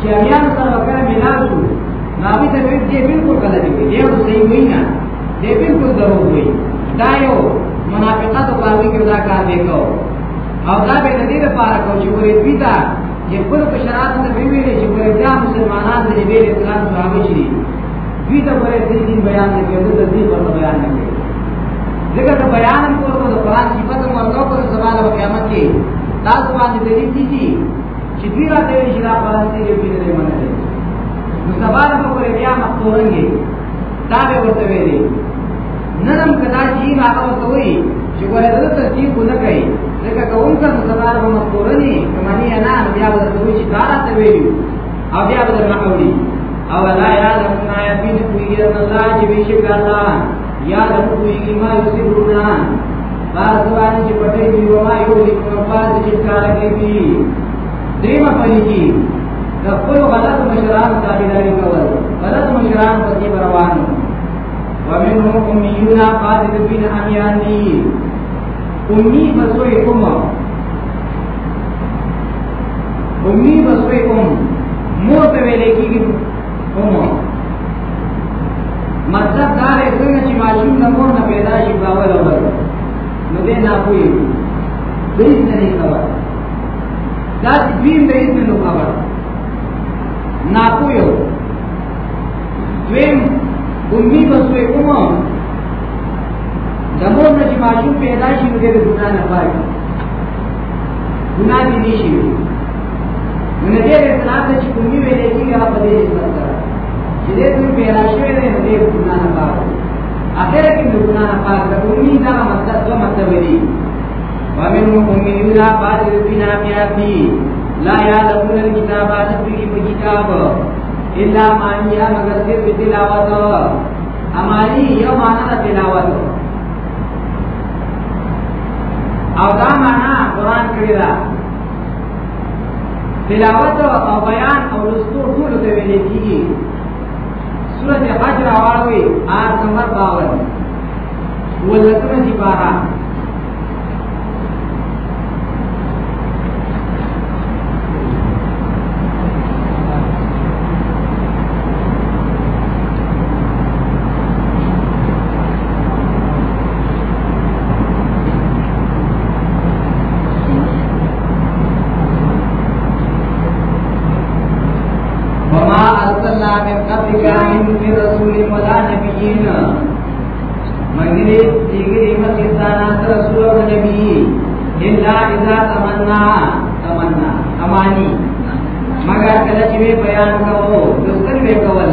چې بیا سره کله ملاو شو ناوی ته ویل دی بالکل کله دی دی او صحیح وی نه دی بالکل درو وی دا یو منافقت او باندې کې دا کار دی کو او دا به دې لپاره کو چې ورې دوی ته چې خپل په شرایطو ته وی ویل چې ورې بیا مسلمانان دې به اسلام صحابه شي دوی ته ورې دې دین بیان نه کوي د دې په بیان نه کوي ځکه ته بیان کوو د قرآن صفات او مرګو پر سوال او قیامت کې تاسو باندې دې دي چې دوی راته ویل چې دا پرستی یې دوی نه دی منلی نو سبا نه به پرې بیا مقتورنګې دا به ورته ویلې نن هم که دا جیم هغه ورته وایي چې ګوره زه تصدیق ونه کوي ځکه که هم کړم سبا نه به مقتورنې که منې یې نه نو بیا به درته وایي چې دا راته ویلي او بیا به درنه اوري او لا یاد رکھنا یقین کوئی اللہ جبیشک اللہ یا د کوی ما یسرنا باز باندې چې پټې دی و ما یو لیک نو باز چې کار کوي دیمه پرې کی د خپل غلط مشران تابعداري کول غلط مشران په دې روان ومنهم امیون باز د بین امیان دی امی بسوی کوم امی بسوی کوم مور ته ویلې کیږي کومو مطلب دا دی څنګه چې ماشوم د مور نه پیدا شي په اول اول نو دې نه کوي دې څه نه خبر دا دین دې څه نه خبر نه کوي دویم امید اوسې کومه د مور نه چې ماشوم پیدا شي نو دې ګناه نه پاتې ګناه دې نشي نو نبی علیہ السلام ته چې کومې ویلې دي هغه په دې عزت سره چې دې کوم پیدا شوی دی نو دې ګناه نه پاک اخر کې د ګناه نه پاک د کومې دا مطلب دوه مطلب دي ومن مؤمنین لا بعد ربنا بیاتی لا یعلمون الكتاب عادت کی په کتاب الا مانیا مگر صرف تلاوت امانی یو معنا تلاوت او دا معنا قران کړی دا تلاوت او بیان او لستو ټول ته ویل کیږي سورۃ حج راوړوي آر نمبر 52 ولتر دی بارا وما ارسلنا من قبلك من رسول ولا نبي مګری دیګری مکه ستانا رسول او نبی الا اذا تمنا تمنا امانی مگر کله چې بیان کوو لوستل به کول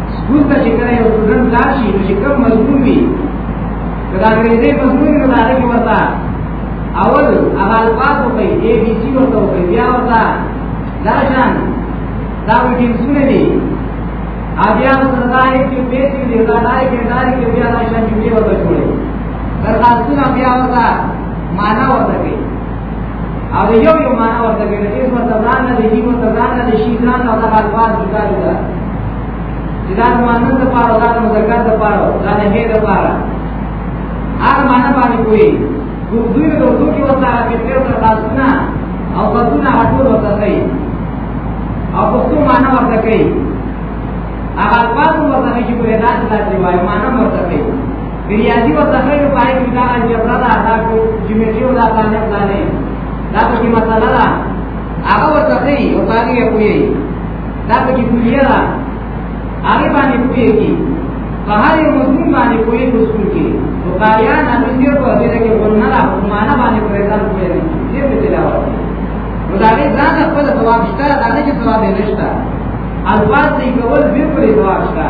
سکول ته چې کله یو سټوډنټ لاړ شي نو چې کوم مضمون وي که د انګریزي مضمون وي نو د هغې ورته اول هغه الفاظ وکړي اے بي سي ورته وکړي بیا ورته دا شان دا وي ټیمسونه دي بیا ورته دا یې چې پیس کې دی دا دا یې کې دا یې کې بیا دا شان جملې ورته جوړې تر خاصونه بیا ورته معنا ورته کوي هغه یو یو معنا ورته کوي چې ورته ځان نه دی ورته ځان نه دی شي ځان نه دا الفاظ جدا جدا چې دا مانن د پاره دا مذکر د پاره دا نه هي د پاره هر معنا باندې کوي ګوردوی له ورته کې ورته کې تر تر لاسونه او لاسونه هټول ورته کوي او په څو معنا ورته کوي هغه الفاظ ورته کوي چې په داسې داسې وایي معنا ورته کوي بریادی و تخیر پای کی دا الجبر دا دا کو جمعیتی و دا تانیب دا نی دا پکی مسئلہ دا آغا و تخیر و پای کی پوئی دا پکی پوئی دا آغی بانی پوئی کی فہر مسلم بانی پوئی دستور کی و قاریان آمی سیر کو حضیر کے قلنا دا حکمانا بانی پریتان پوئی نی سیر پی تلاوات و دا غیر زان اقبل ثواب شتا دا نجی ثواب نشتا الفاظ دی کول بیر پری ثواب شتا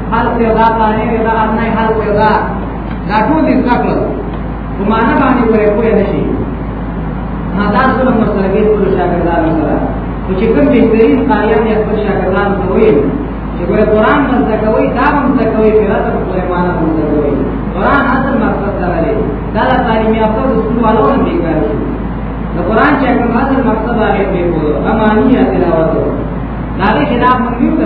حل کې دا باندې دا نه حل کې دا دا ټول دې څکل په معنا باندې پرې کوی نشي ما دا څه نو سره کې ټول شاګردانو سره او چې کوم بهترین قاریان یې خپل شاګردانو ته وایي چې ګوره قرآن مې زده کوي دا مې زده کوي قرات په کومه معنا مې زده کوي قرآن اصل مقصد دا دی دا د تعلیم یافته د سکول والو نه دی کار شي د قرآن چې کوم اصل مقصد هغه دی په امانیه تلاوت دا له خلاف موږ یو ته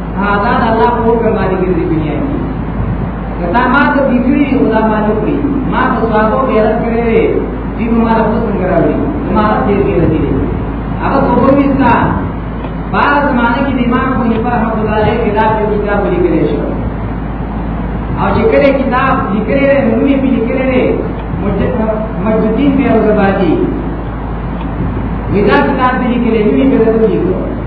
هغه د الله په حکم باندې ګرځي دنیا کې کدا ما ته بيګري خدا ما نه کوي ما ته سوالو غیرت کړې دي نو ما له څنګه راوړي ما دې غیرت دي هغه څوک وستا بعد زمانه کې د امام ابو حنیفه رحمۃ اللہ علیہ کتاب کې کتاب لیکل شو او چې کله کتاب لیکل لري نو یې په لیکل لري مجددین په ورځ باندې ودا کتاب دې لیکل لري په ورځ کې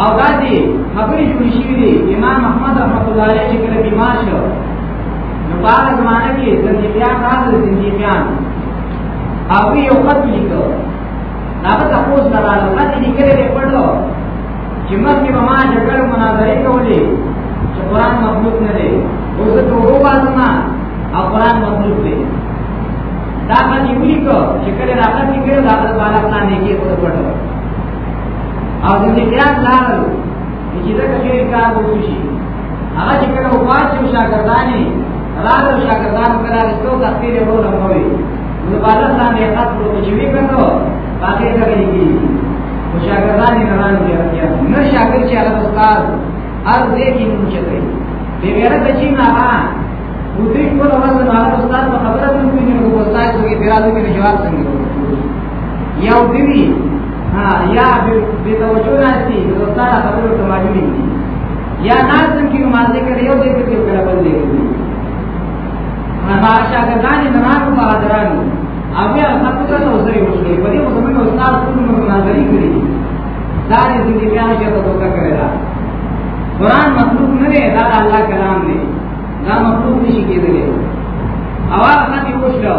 او دا دې خبرې جوړې شوې دي امام احمد رحمت الله علیه چې کله بیمار شو نو په هغه زمانه کې زندګیان راغلل زندګیان هغوی یو خط لیکو هغه تپوس نه راغله خط یې لیکلی دی پړلو چې مخکې به ما جګړه مناظرې کولې چې قرآن مخلوق نه دی اوس زه توبه وباسم او قرآن مخلوق دی دا خط یې ولیکو چې کله راغله چې کله د هغه بالا پلان یې کېښود پړلو او د نجات لاره ده چې دا کله کار وشي هغه چې کله وفات شي شاګردانې راځي شاګردان کله رسو د خپل ورو نه وي نو په الله باندې خط ورو چې وی کړو باقي دا کوي کی او شاګردان نه راځي راځي نه شاګرد چې هغه استاد هر دې کې نو چې دی به ورته چې نه ها و دې ټول ورځ نه هغه استاد په خبره کوي چې استاد څنګه پیرا دې جواب څنګه یو بیوی ها یا بی توجه ناستی دوستان خبرو تماجی نیسی یا ناستم کی نمازی کر یو دی کسی کلا بل دی کسی مبارک شاگردانی نمانو پا حضرانو اوی اصحاب کتا تو سری مشکلی پدی مطمئن استاد کل مناظری کری داری زندگی بیان کیا تو دوکا کرے دا قرآن مخلوق نرے دا اللہ کلام نے دا مخلوق نشی کی دلے او هغه خط یې وشلو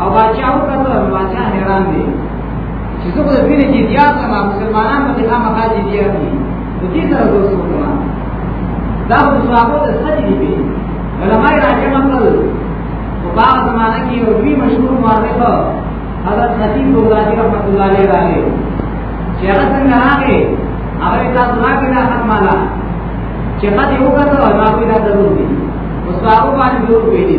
او بادشاہ وکړو بادشاہ حیران دی چې زه په دې کې بیا سم مسلمانان په دې هغه مخه دي بیا دي نو دې سره دوست وکړه دا په صحابه د سړي دی علماء راځي مطلب په باغ زمانہ کې یو لوی مشهور مورخ حضرت خطیب بغدادي رحمت الله علیه راغی چې هغه څنګه راغی هغه تاسو راکې دا ختماله چې ما دې وکړه نو ما کوی دا ضرور دي اوس هغه باندې ضرور پیډې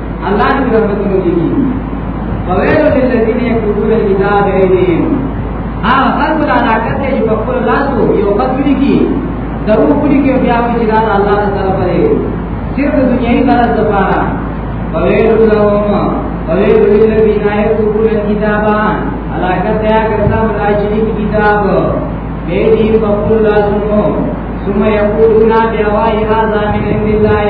الله دې رحمتونه دي فویل للذین یکتبون الکتاب ایدیهم هغه خلق دا ناکت دی چې په خپل لاس یو خط لیکي درو کلی کې بیا وی چې دا الله تعالی طرف دی صرف دنیوي غرض لپاره فویل لهم فویل للذین یکتبون الکتاب علاقه تیا کرتا بلای چې کتاب دې دې په خپل لاس ثم يقولون بأواي هذا من عند الله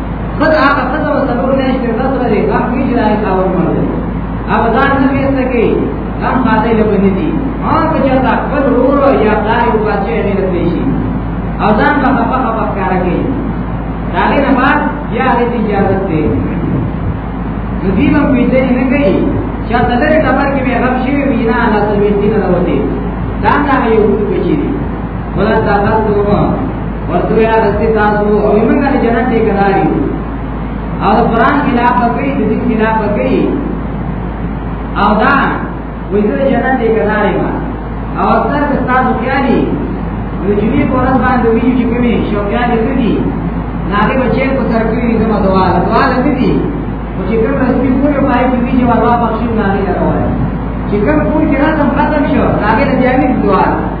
بس هغه څه ته څلور میاشتې ورځ لري غم کې چې راځي کاوه مړ دی هغه ځان نه ویسته کې غم باندې له باندې دي ما په چرته خپل ورو یا دای او بچي نه لري شي او ځان په خپل خپل کار کوي دا نه بعد یا دې اجازه دی نو دې هم پیټه نه کوي چې دا لري ټبر کې به غم شي وینا نه تلوي نه وته دا دا یو څه کوي ولا تاسو ورته یا رسې تاسو او موږ د جنت ټیکداري او د قران خلاف کوي د دین خلاف کوي او دا وې د جنت ټیکداري ما او اکثر د تاسو خیالي د جمعې په ورځ باندې ویل چې کومې شوقیان دي دي ناګه بچې په سر کې دې ما دوا دوا دې دي او چې کوم رسمي پور پای کې دي چې وروا بخښي نه نه راوړي چې کوم پور کې راځم ختم شو ناګه دې یې دوا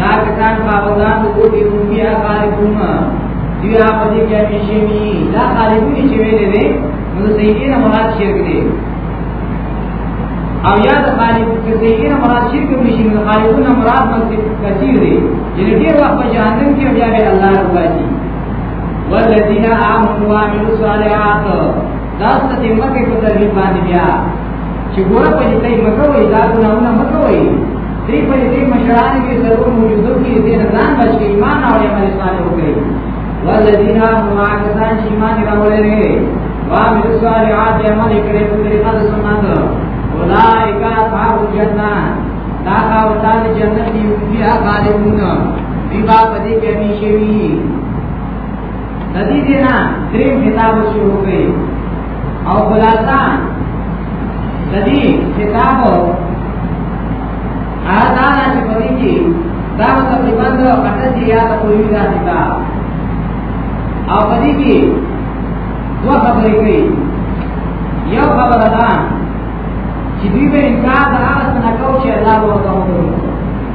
دا کسان باغدان د کوټي هم بیا خالقون دی هغه دې کې همیشه وي دا خالقون چې ویلې دي نو سیدی نه مراد شرک دی او یا د خالق کې سیدی نه مراد شرک هم نشي نو خالقون نه مراد منصب کثیر دی چې ډیر وخت په جهنم کې بیا به الله رضا شي والذین آمنوا وعملوا الصالحات دا څه دې مکه په دې باندې بیا چې ګوره په دې مکه وې دا ګناونه مکه وې دې په دې مشران کې ضرور موجودو کې دې نه ځان بچ کې ایمان او عمل صالح وکړي والذین آمنوا کسان چې ایمان راوړل دي وعمل الصالحات عمل کړي په طریقه د سنت اولئک اصحاب الجنه دا کاوتان جنت دی بیا خالدون دی با پدې کې همیشه وي ندی دینا دریم کتاب شروع کړي او خلاصہ ندی کتاب آزاد چې پوری کی دا تقریبا د اټه دی یا د کوی دا دا او پدې کې دوه خبرې کوي یو خبره ده چې دوی به انکار د هغه څه نه کوي چې الله ورته وکړي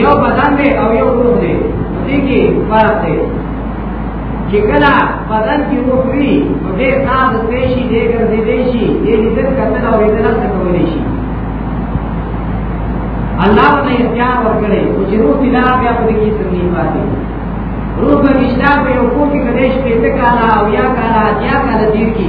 یو بدن دی او یو روح دی دې کې فرق دی چې کله بدن کې روح وي نو دې ساز پېشي دې ګرځې دې شي دې لیدل کتل او دې نه کولې شي الله نے اختیار ورکړي او چې روح بلا بیا په دې کې څنګه پاتې روح په مشتاق یو کو کې کديش کې ته کاله او یا کاله یا کاله دیر کې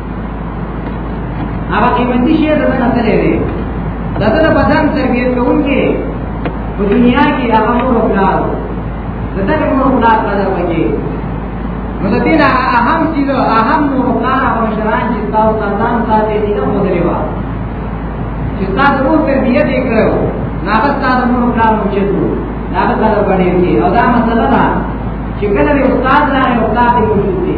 هغه قیمتي شی د دنه تللی دی د دنه بدن تربیت کوونکی په دنیا کې هغه مور او پلار د دغه مور او پلار قدر وکړي نو د دې نه اهم څه ده اهم مور او پلار هغه مشران چې تاسو ته ځان ساتي دي نو مودري وا چې تاسو مور تربیت یې کړو ناغه تاسو مور او پلار مو چې دوه ناغه تاسو باندې او دا مسله ده چې کله یو استاد راغی او استاد یې موجود دی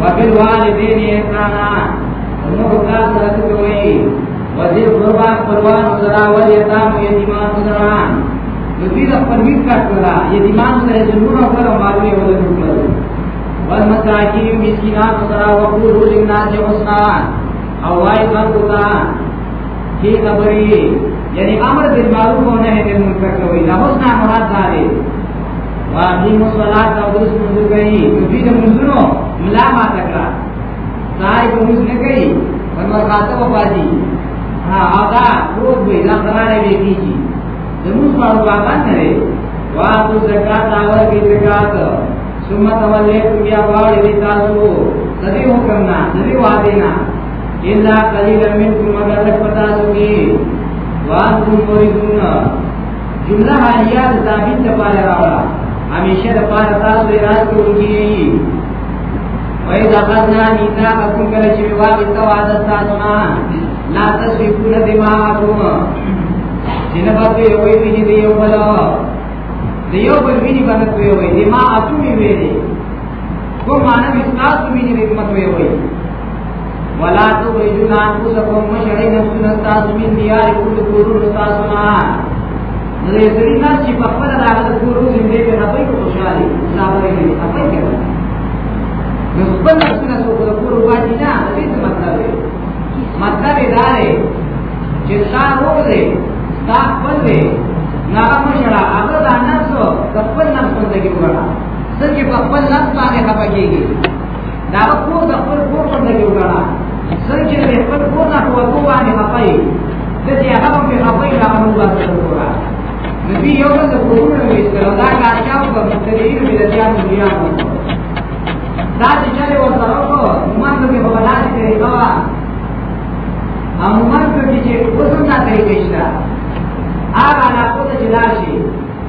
وبالوالدین احسانا نو کا سره کوي وزیر قربا قربان سره ول یتام یتیمان سره نو دې خپل ویټ کا سره یتیمان سره جنور او کله مالوي ول نور والمساکین مسکینان سره وقولو للناس حسنا او وای خلقو ته دې خبرې یعنی امر بالمعروف او نهی عن المنکر کوي دا اوس نه مراد ده دی واقعي مصلات او درس منځ کوي نو دې د منځونو ملا ما تکړه ساري کوم نه کوي پر مخاطب پاتې ها ادا روز وی دا قرار دی کیږي زموږ په اړه باندې نه دی واقو زکات او کی زکات ثم تولیتم یا واړی تاسو دې حکم نه دې وعده نه الا قليلا منكم مگر لك پتا سوګي وانتم مريدون جمله حالیه د ثابت لپاره راوړه همیشه د پاره تاسو یې راځوږي وای دا خدنا نیتا کوم کله چې واغ ته وعده تاسو نه لا تسفكون دماءكم جن باندې یو وی ویني دی یو بل دی یو بل ویني باندې کوي وای دماءكم وی وی کوم معنی وسناس ویني حکمت وی وای ولا تخرجون انفسكم مشرعي نفسنا تاسو من دياركم تقولون تاسونا نو سری ناس چې په خپل د هغه کورو زندې په خپل کې خوشالي صبرې دي خپل کې نو خپل نفسنا سو په کورو باندې نه دې مطلب دی مطلب دا دی چې تا وګړي تا خپل دی نه مشرا هغه د نفس خپل نفس څنګه وګړه څنګه په خپل نفس باندې خپل کېږي دا کور د خپل کور په دې وګړه څنګه چې د خپل کور نه په وګو باندې خپای د دې هغه په خپای را باندې واسطه کورا نبی یو د کورونو نه ویستل دا کار چاو په مستریین مې د ځان دنیا دا چې چلے ور سره کو موږ ته په بلاد کې راوا او موږ ته چې اوسم دا طریقې شته هغه علاقه چې لاشي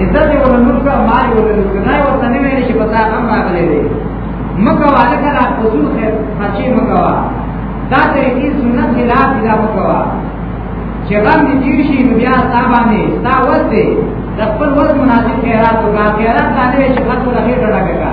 عزت یې ورته نور کړ مال یې ورته نور کړ دا یې ورته نه ویل چې په تا غم راغلی دی مه کوه هلکه دا فضول خرچې مه کوه دا طریقې سنت خلاف دي دا مه کوه چې غم دې تېر شي نو بیا ستا باندې ستا وس دی د خپل وس مناسب خیرات وکړه خیرات دا نه وي چې خلکو له خېټه ډکه کړه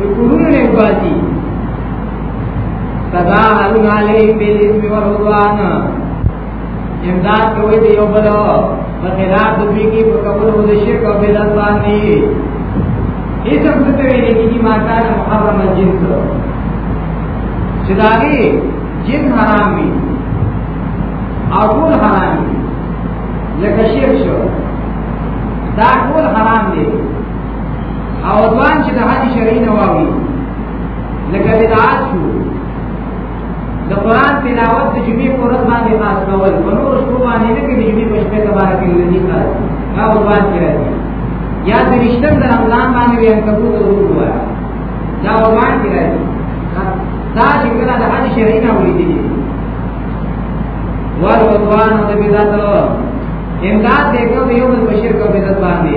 کورونه نه پاتې صدا حرون علیهم بالاسم والعدوان امداد کوي دی یو بل په خلاف د دوی کې په قبول او د شرک او بدعت باندې هیڅ هم څه ویل کېږي ما کار محرم الجنس چې دا دی جن حرام وي او ټول حرام وي لکه شرک شو دا ټول حرام دي او ځوان چې د حج شرعي نه واوي لکه بدعات شو د قران تلاوت د جمعې په ورځ باندې خاص کول په نور شپو باندې نه کې د جمعې په شپه تبارک الذي خاص دا ځوان کې راځي یا د رښتن د رمضان باندې یې کبوت ورو وایا دا ځوان کې راځي دا چې کله د حج شرعي نه وړي دي ور وځوان د بدعت امداد دې کو یو بل بشیر کو بدعت باندې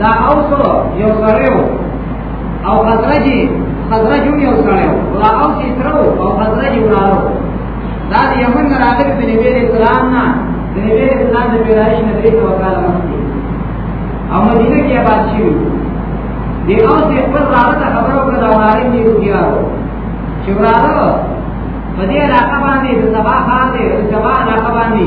دا اوس یو سره او خزرج خزرج یو سره او دا اوس یې سره او خزرج وراره دا د یمن نه راغلي د نبی اسلام نه د نبی اسلام د پیدایش نه درې سوه کاله مخکې او مدینه کې آباد شوي د اوس یې خپل وراره ته خبره وکړه د وراره یې روږیارو چې وراره په دې علاقه باندې د سبا ښار دی د سبا علاقه باندې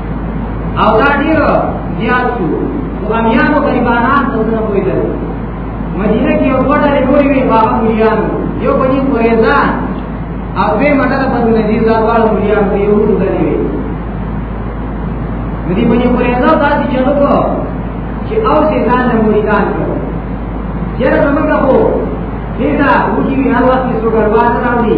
او دا ډیر زیات شو غلامیانو غریبانان ته سره ویل مدینه کې یو وړه لوري وی بابا مليان یو بني قریزه او به مدد په نذیر زاوال مليان په یو ورته دی مدي بني قریزه دا چې چلو کو چې او سي ځان له مریدان کو یره زمونږ هو دې دا وږي هر وخت څو ګرځوان راوړي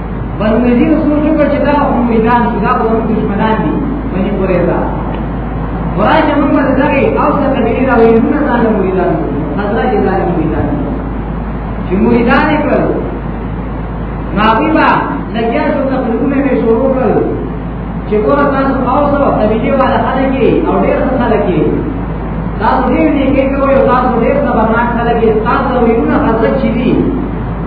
بنو نذیر سوچ وکړ چې دا خو میدان شو دا خو موږ دشمنان دي بني قریظه ورایشه موږ باندې دغې او څه قبیلې را وایي موږ ځان له مریدان حضرت یې ځان له مریدان چې مریدان یې کړل نو هغوی به لګیا شو تقریبونه یې شروع کړل چې ګوره تاسو او څه قبیلې والا خلک یې او ډېر ښه خلک یې تاسو ډېر نیکې کوئ او تاسو ډېر خبرناک خلک یې ستاسو ویونه حضرت چې دي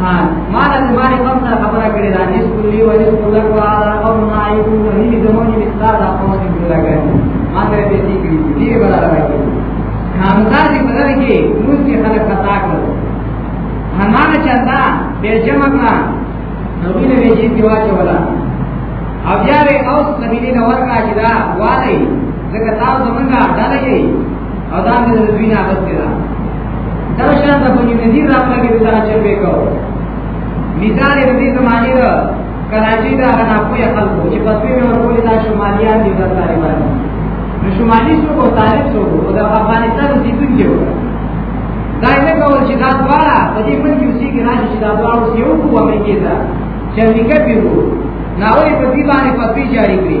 ها ما د زمانه کوم سره خبره کړې ده نس کلی و نس کله کو هغه او ما یې کوم نه دي زمونږ مثال دا کوم څه جوړه کړې ما ته دې دې کړې دې ولا راځي همدا دې په لري کې موږ کې خلک خطا کړو همانه چندا به جمع کړه نو دې نه دې کې واچو ولا او بیا به اوس قبیله نور کا چې دا والی ځکه تاسو زمونږه ډاله یې او دا مې د دوی نه اغستې ده دا شان د بني نذیر راغله کې سره چې به کو مثال یې دې زمانه ده کراچي دا غنا کوی خلکو چې په دوی مې ورکول دا شمالیان دي دا طالبان نو شمالي څو کو طالب څو کو دا افغانستان دې دوی کې وره دا نه کول چې دا دواړه په دې ملک کې اوسېږي راځي چې دا دواړه اوس یو کوه مې کېده چې امریکا پیرو ناوې په دې باندې په پیچاري کړی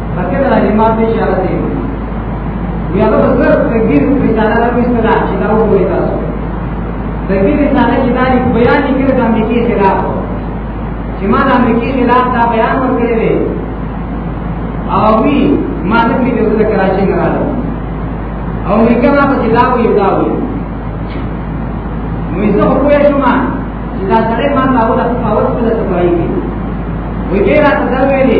فکر را جمع په اشاره دی بیا به زر تګیر رساله را وستلا چې دا وګورئ تاسو تګیر رساله چې دا بیان یې کړی د امریکې خلاف چې ما د امریکې خلاف دا بیان ورکړی دی او وی ما نه کړی چې د کراچۍ نه راغلم او امریکا ما په جلا وی دا وی نو زه خو پوه شوم چې دا سړی ما ته اوله خپل څه کوي وی ډیر راته دا ویلي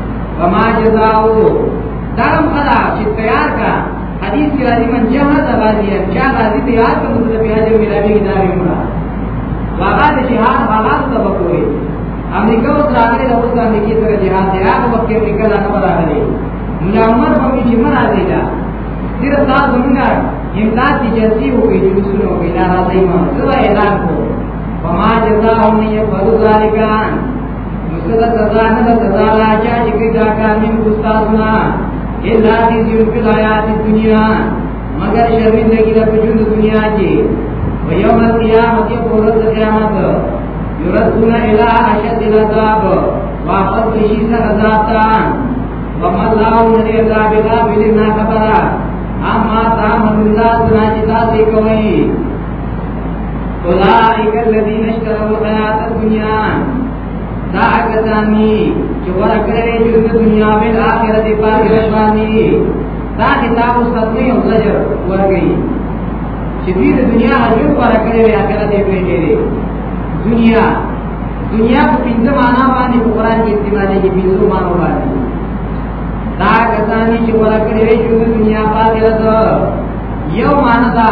وما جزاو دارم خدا چې تیار کا حدیث کې راځي من جهاد غازی چا غازی تیار کوم د په هجر ملاوی کې داري مرا واغا د جهاد حالات ته وکوي امریکا او راغلي د اوس امریکا سره جهاد دی هغه وخت کې امریکا لا نه راغلي مولا عمر په کې چې مرا دی دا تیر سال زمونږه امداد کی جلسی ہو گئی جو سن ہو گئی ناراضی ماں سب اعلان کو وما جزاهم من يفعل ذلك مسله سزا نه ده سزا لا چا چې کوي دا کار من استاد نه الا دې چې په حیات دنیا مگر شرمین لګی دا په ژوند دنیا کې و یوم القیامت په ورځ قیامت یرسون الی اشد العذاب واپس کشی سره عذاب تا وما الله من الا بغافل ما خبره اما تعمل الله سنا چې تاسو کوي اولائک الذین اشتروا الحیات الدنیا دا کسانی چې ورکړې چې د دنیا په آخرت په پاره باندې دا کتاب ستاسو یو زجر ورګي چې دې د دنیا هغه ورکړې وي آخرت یې پېټې دي دنیا دنیا په پنځه معنا باندې په قران کې استعمالې کې پنځه معنا باندې دا کسانی چې ورکړې چې د دنیا په آخرت یو معنا دا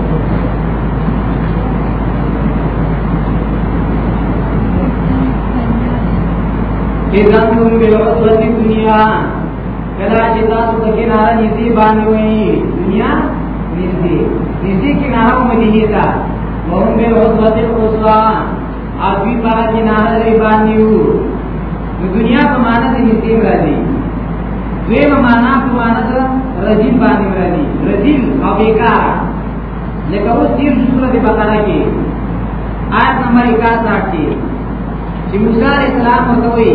اذا تم بالعصبة دنیا کلا چې تاسو د کناره نږدې باندې وي دنیا نږدې نږدې کناره مدینه ته وهم بالعصبة القصوى او دوی په هغه جناح لري باندې وو د دنیا په معنا د نسیم راځي دوی په معنا په معنا د رجیم باندې راځي رجیم او بیکار لکه اوس دې سورته بقره کې آیت نمبر 61 کې چې موسی عليه السلام ورته وایي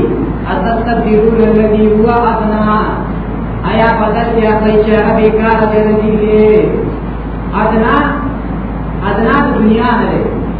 اتستبدلون الذي هو ادنى آیا بدل یا کوي چې هغه بیکار دی رجیم دی ادنا ادنا د دنیا نه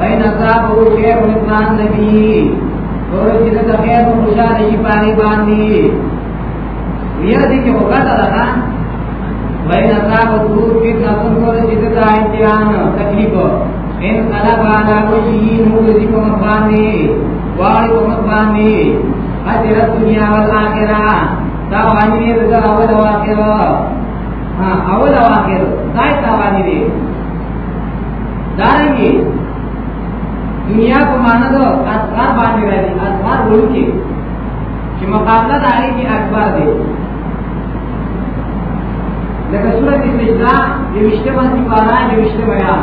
وین اصاب او شیخ اطمان نبی اور چې د خیر او خوشاله شي پانی باندې ویل دي کې وکړه دا وین اصاب او شیخ اطمان اور چې د امتحان تکلیف ان قلب علا وجهی نور دی په مخ باندې واړی په مخ باندې اجر دنیا او آخرہ دا باندې دې دا اول او آخرہ ها اول او آخرہ دا تا باندې دې دارنګي دنیا په معنا د اصغر باندې راځي اصغر ورکی چې مقابله د هغه کې اکبر دی لکه سورۃ النجدہ د وشته باندې پارا د وشته بیان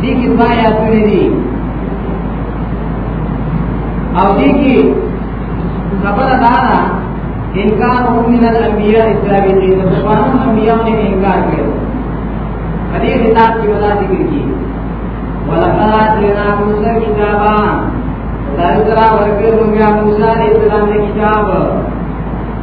دي کې دوه آیاتونه دي او دي کې خبره دا ده انکار هم من الانبیاء اسلامی دي د ځوانو انبیاء نه انکار کړو په دې کتاب کې ودا ذکر کیږي ولقد آتينا موسى كتابا دارو درا ورکر موږ موسی علیہ السلام ته کتاب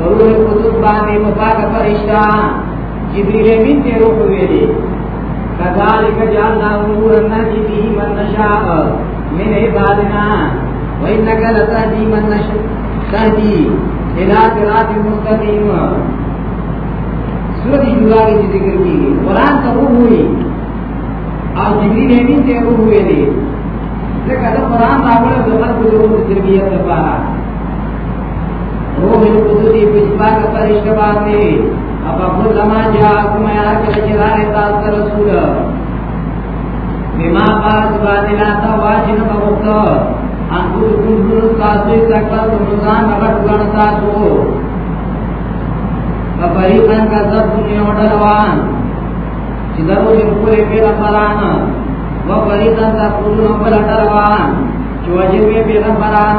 ضرور قدس باندې مفاق فرشتہ جبريل امين ته روح ویلي كذلك جعلنا نورا نهدي به من نشاء من عبادنا وانك لتهدي من نشاء تهدي الى صراط مستقيم سورۃ شورا کی ذکر کی گئی قرآن کا روح ہوئی اور جبريل امين ته روح ویلي ځکه دا قرآن راوړل د خلکو د روح تربیت لپاره روح القدسی پشپا کا فرشتہ باندې اب خپل زما جاءکم یا کله چې راغی تاسو ته رسول بما باز باندې لا تا واجب بغوته ان کو کوم نور تاسو یې تکړه رمضان هغه ټول تاسو په فریقان کا ځب دنیا وډلوان چې درو دې پورې کې را پران و فریقان کا ټول نو بل ډلوان چې واجب یې پیغمبران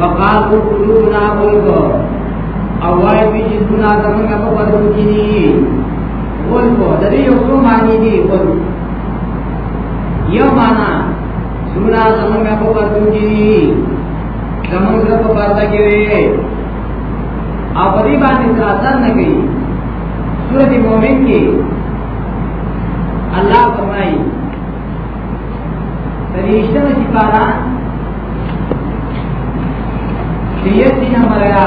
وقالو قلوبنا غلق او وای په چې ګنا زمونږ په ورو کې دي غلق د دې یو څو معنی دي غلق یو معنا ګنا زمونږ په ورو کې دي زمونږ په پرده کې دي او په دې باندې اثر نه کوي سورۃ مومن کې الله فرمایي سریشتم سپارا سیتی نمبر ایا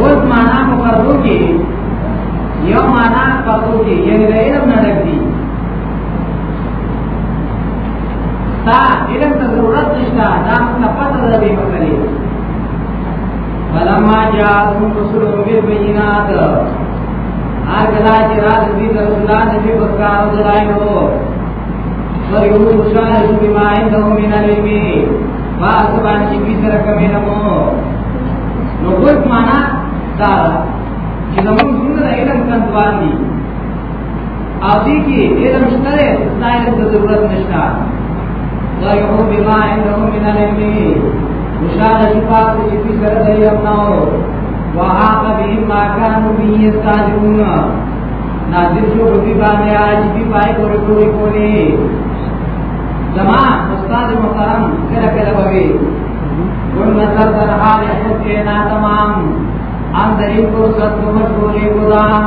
اوس معنا په پردو کې یو معنا پردو کې یعنی د علم نه ډک دي دا علم ته ضرورت نشته دا موږ ته پته ده به وکړي فلما جاءتهم رسلهم بالبينات هر کله چې راځي دې رسولان دې په کار دلایلو ورغو مشاهد بما عندهم من العلم فاسبان چې دې سره کمې نه مو نو ګل معنا دا چې زموږ څنګه علم کندوان دي او دې کې علم شته ده ساينس د ضرورت نشته دا یو بما عندهم من العلم مشاهد صفات چې په سره دی اپناو وحاق بهم ما كانوا به يستهزئون نازل شو په دې باندې آج دې پای پورې پورې کولې زما استاد محترم کله کله بوي ګل نظر تر حال حق نه تمام اندرې کو ست مشغولې ګدام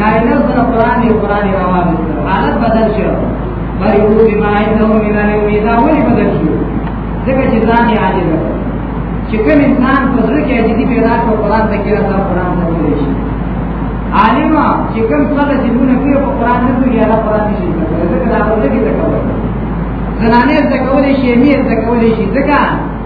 نارینه سره قرآن دی قرآن یې راوالي حالت بدل شو بری او بی ما عنده من العلم دا ولې بدل شو ځکه چې ځان یې عاجز کړ چې کوم انسان په زړه کې عاجزي پیدا کړي قرآن ته کې راځي قرآن ته ویل شي عالم چې کوم څه چې مونږ کې په قرآن نه کوي هغه قرآن نشي ځکه دا ورته کې تکول زنانه ځکه ولې شي مې ځکه ولې شي ځکه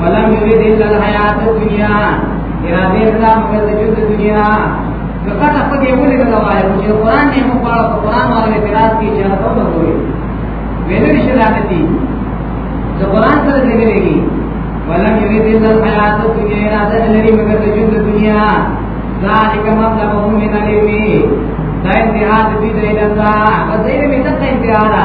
ولم يريد الا الحياه الدنيا اراده الله مگر د ژوند دنیا دغه ته په دې ولې نه وایي چې قران نه مو په قران باندې اعتراض کوي چې راته نو کوي ویل شي راته دي د قران سره دې لګي ولم يريد الا الحياه الدنيا اراده لري مگر د ژوند دنیا ذالک مطلب هم من العلم دا انتها دې دې نه دا غزيره مې تک انتها